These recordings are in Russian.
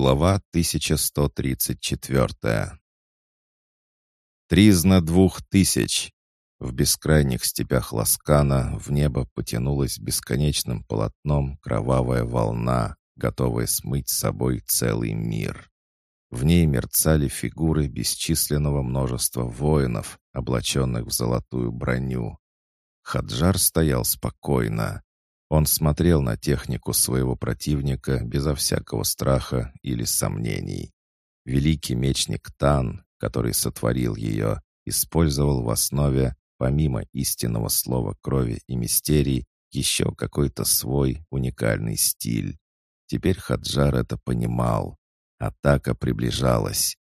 Глава 1134 Тризна двух тысяч! В бескрайних степях Ласкана в небо потянулась бесконечным полотном кровавая волна, готовая смыть с собой целый мир. В ней мерцали фигуры бесчисленного множества воинов, облаченных в золотую броню. Хаджар стоял спокойно. Он смотрел на технику своего противника безо всякого страха или сомнений. Великий мечник Тан, который сотворил ее, использовал в основе, помимо истинного слова крови и мистерий, еще какой-то свой уникальный стиль. Теперь Хаджар это понимал. Атака приближалась.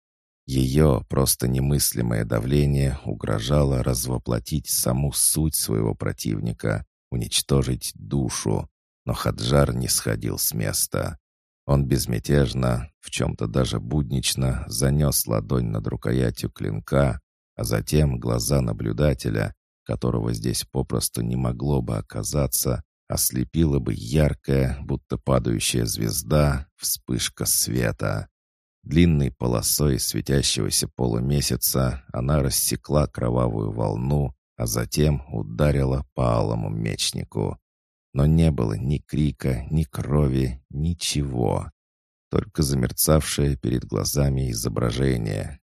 Ее просто немыслимое давление угрожало развоплотить саму суть своего противника, уничтожить душу. Но Хаджар не сходил с места. Он безмятежно, в чем-то даже буднично, занес ладонь над рукоятью клинка, а затем глаза наблюдателя, которого здесь попросту не могло бы оказаться, ослепила бы яркая, будто падающая звезда, вспышка света. Длинной полосой светящегося полумесяца она рассекла кровавую волну, а затем ударила по алому мечнику. Но не было ни крика, ни крови, ничего. Только замерцавшее перед глазами изображение.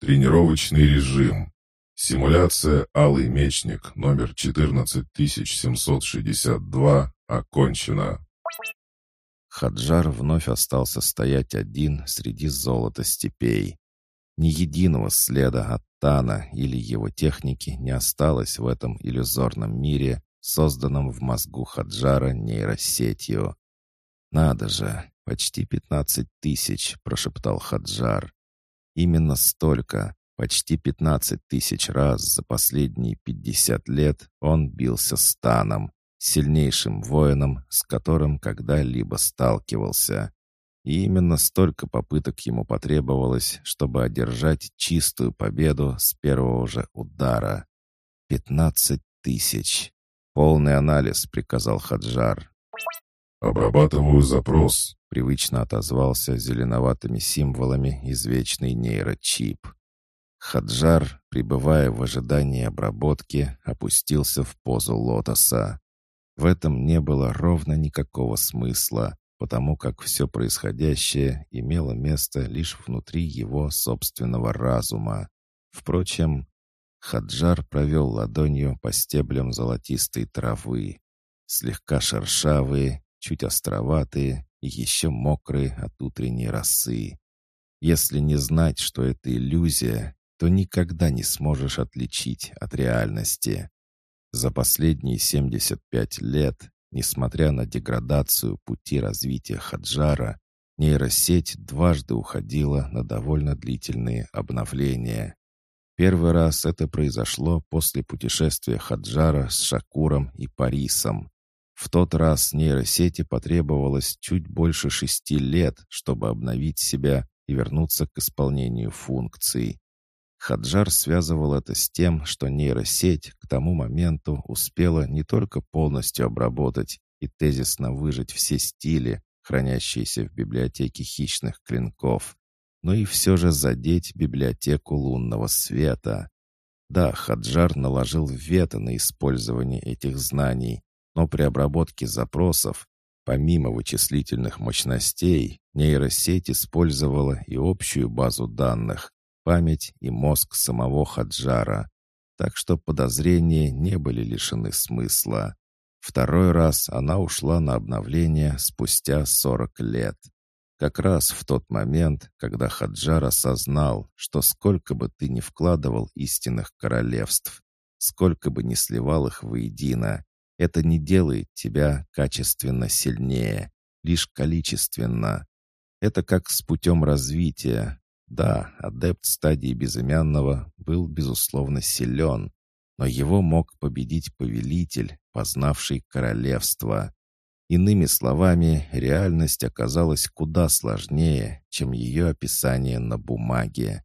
Тренировочный режим. Симуляция «Алый мечник» номер 14762 окончена. Хаджар вновь остался стоять один среди золота степей. Ни единого следа от Тана или его техники не осталось в этом иллюзорном мире, созданном в мозгу Хаджара нейросетью. «Надо же, почти пятнадцать тысяч», — прошептал Хаджар. «Именно столько, почти пятнадцать тысяч раз за последние пятьдесят лет он бился с Таном, сильнейшим воином, с которым когда-либо сталкивался. И именно столько попыток ему потребовалось, чтобы одержать чистую победу с первого же удара. «Пятнадцать тысяч!» «Полный анализ», — приказал Хаджар. «Обрабатываю запрос», — привычно отозвался зеленоватыми символами извечный нейрочип. Хаджар, пребывая в ожидании обработки, опустился в позу лотоса. В этом не было ровно никакого смысла, потому как все происходящее имело место лишь внутри его собственного разума. Впрочем, Хаджар провел ладонью по стеблям золотистой травы, слегка шершавые, чуть островатые и еще мокрые от утренней росы. Если не знать, что это иллюзия, то никогда не сможешь отличить от реальности. За последние 75 лет Несмотря на деградацию пути развития Хаджара, нейросеть дважды уходила на довольно длительные обновления. Первый раз это произошло после путешествия Хаджара с Шакуром и Парисом. В тот раз нейросети потребовалось чуть больше шести лет, чтобы обновить себя и вернуться к исполнению функций. Хаджар связывал это с тем, что нейросеть к тому моменту успела не только полностью обработать и тезисно выжить все стили, хранящиеся в библиотеке хищных клинков, но и все же задеть библиотеку лунного света. Да, Хаджар наложил вето на использование этих знаний, но при обработке запросов, помимо вычислительных мощностей, нейросеть использовала и общую базу данных, память и мозг самого Хаджара, так что подозрения не были лишены смысла. Второй раз она ушла на обновление спустя 40 лет. Как раз в тот момент, когда Хаджар осознал, что сколько бы ты ни вкладывал истинных королевств, сколько бы ни сливал их воедино, это не делает тебя качественно сильнее, лишь количественно. Это как с путем развития. Да, адепт стадии безымянного был, безусловно, силен, но его мог победить повелитель, познавший королевство. Иными словами, реальность оказалась куда сложнее, чем ее описание на бумаге.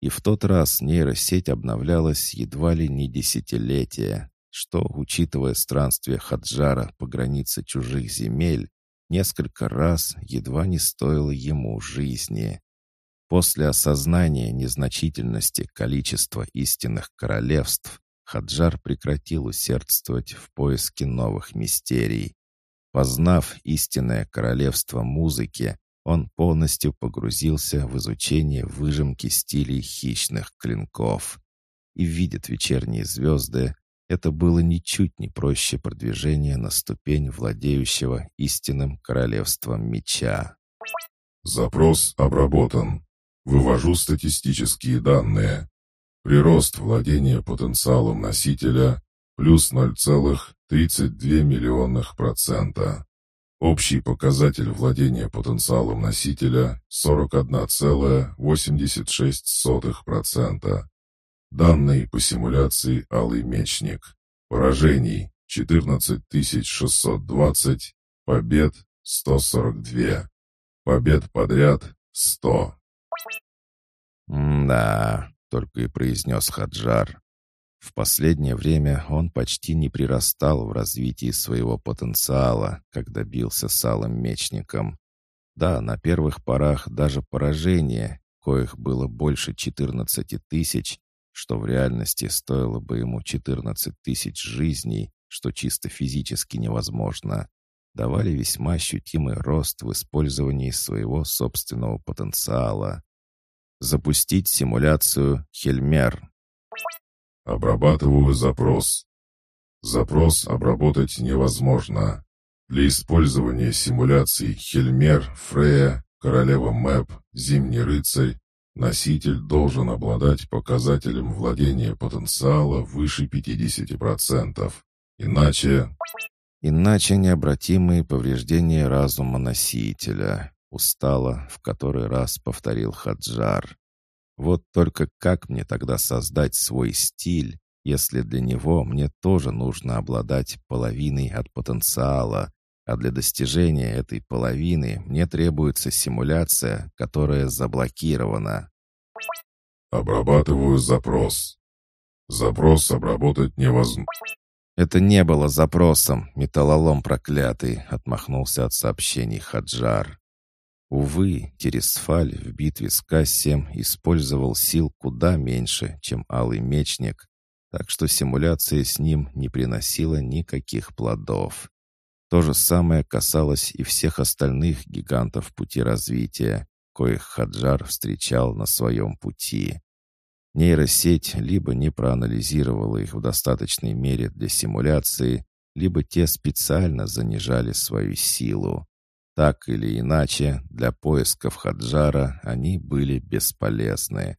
И в тот раз нейросеть обновлялась едва ли не десятилетия, что, учитывая странствие Хаджара по границе чужих земель, несколько раз едва не стоило ему жизни. После осознания незначительности количества истинных королевств Хаджар прекратил усердствовать в поиске новых мистерий. Познав истинное королевство музыки, он полностью погрузился в изучение выжимки стилей хищных клинков. И видит вечерние звезды, это было ничуть не проще продвижения на ступень владеющего истинным королевством меча. Запрос обработан. Вывожу статистические данные. Прирост владения потенциалом носителя плюс 0,32 миллионных процента. Общий показатель владения потенциалом носителя 41,86%. Данные по симуляции «Алый мечник». Поражений 14620, побед 142. Побед подряд 100. «Да», — только и произнес Хаджар. В последнее время он почти не прирастал в развитии своего потенциала, когда бился с алым мечником. Да, на первых порах даже поражения, коих было больше 14 тысяч, что в реальности стоило бы ему 14 тысяч жизней, что чисто физически невозможно, давали весьма ощутимый рост в использовании своего собственного потенциала. Запустить симуляцию «Хельмер». Обрабатываю запрос. Запрос обработать невозможно. Для использования симуляций Хельмер, Фрея, Королева Мэп, Зимний рыцарь, носитель должен обладать показателем владения потенциала выше 50%. Иначе... Иначе необратимые повреждения разума носителя. Устало, в который раз повторил Хаджар. Вот только как мне тогда создать свой стиль, если для него мне тоже нужно обладать половиной от потенциала, а для достижения этой половины мне требуется симуляция, которая заблокирована. Обрабатываю запрос. Запрос обработать невозможно. Это не было запросом, металлолом проклятый, отмахнулся от сообщений Хаджар. Увы, Тересфаль в битве с Кассием использовал сил куда меньше, чем Алый Мечник, так что симуляция с ним не приносила никаких плодов. То же самое касалось и всех остальных гигантов пути развития, коих Хаджар встречал на своем пути. Нейросеть либо не проанализировала их в достаточной мере для симуляции, либо те специально занижали свою силу. Так или иначе, для поисков Хаджара они были бесполезны.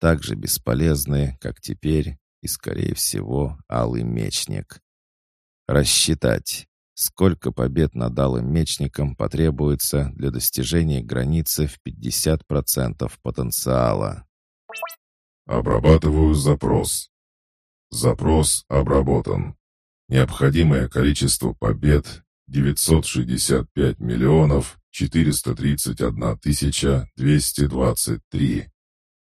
Так же бесполезны, как теперь, и, скорее всего, Алый Мечник. Рассчитать, сколько побед над Алым Мечником потребуется для достижения границы в 50% потенциала. Обрабатываю запрос. Запрос обработан. Необходимое количество побед 965 миллионов 431 тысяча 223.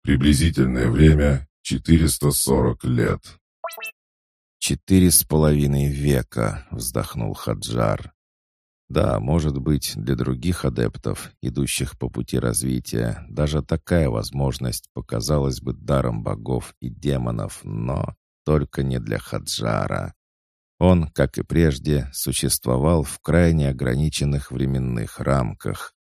Приблизительное время 440 лет. «Четыре с половиной века», — вздохнул Хаджар. Да, может быть, для других адептов, идущих по пути развития, даже такая возможность показалась бы даром богов и демонов, но только не для Хаджара. Он, как и прежде, существовал в крайне ограниченных временных рамках.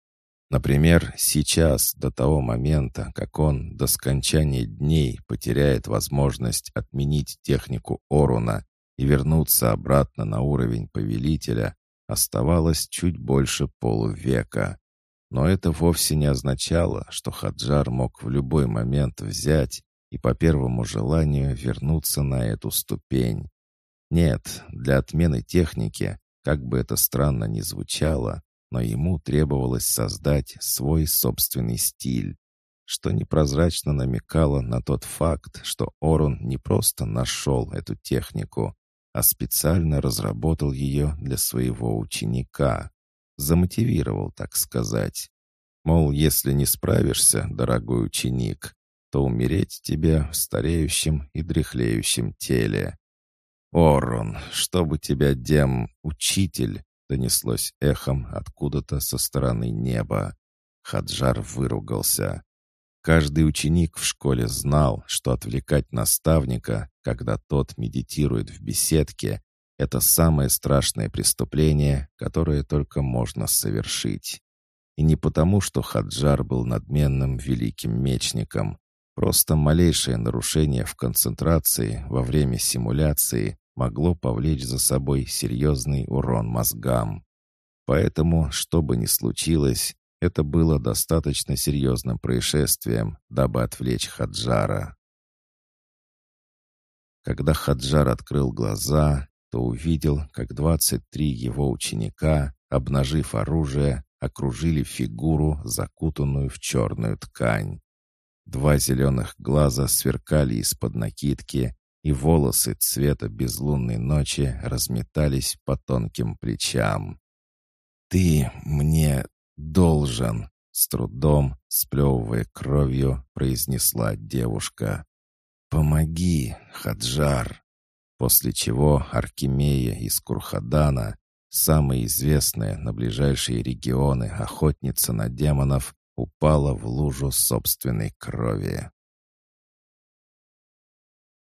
Например, сейчас, до того момента, как он до скончания дней потеряет возможность отменить технику Оруна и вернуться обратно на уровень повелителя, оставалось чуть больше полувека. Но это вовсе не означало, что Хаджар мог в любой момент взять и по первому желанию вернуться на эту ступень. Нет, для отмены техники, как бы это странно ни звучало, но ему требовалось создать свой собственный стиль, что непрозрачно намекало на тот факт, что Орун не просто нашел эту технику, а специально разработал ее для своего ученика, замотивировал, так сказать. Мол, если не справишься, дорогой ученик, то умереть тебе в стареющем и дряхлеющем теле. «Орон, чтобы тебя, дем, учитель, донеслось эхом откуда-то со стороны неба. Хаджар выругался. Каждый ученик в школе знал, что отвлекать наставника, когда тот медитирует в беседке, это самое страшное преступление, которое только можно совершить. И не потому, что Хаджар был надменным великим мечником. Просто малейшее нарушение в концентрации во время симуляции могло повлечь за собой серьезный урон мозгам. Поэтому, что бы ни случилось, это было достаточно серьезным происшествием, дабы отвлечь Хаджара. Когда Хаджар открыл глаза, то увидел, как 23 его ученика, обнажив оружие, окружили фигуру, закутанную в черную ткань. Два зеленых глаза сверкали из-под накидки, и волосы цвета безлунной ночи разметались по тонким плечам. «Ты мне должен!» — с трудом, сплевывая кровью, произнесла девушка. «Помоги, Хаджар!» После чего Аркемия из Курхадана, самая известная на ближайшие регионы охотница на демонов, упала в лужу собственной крови.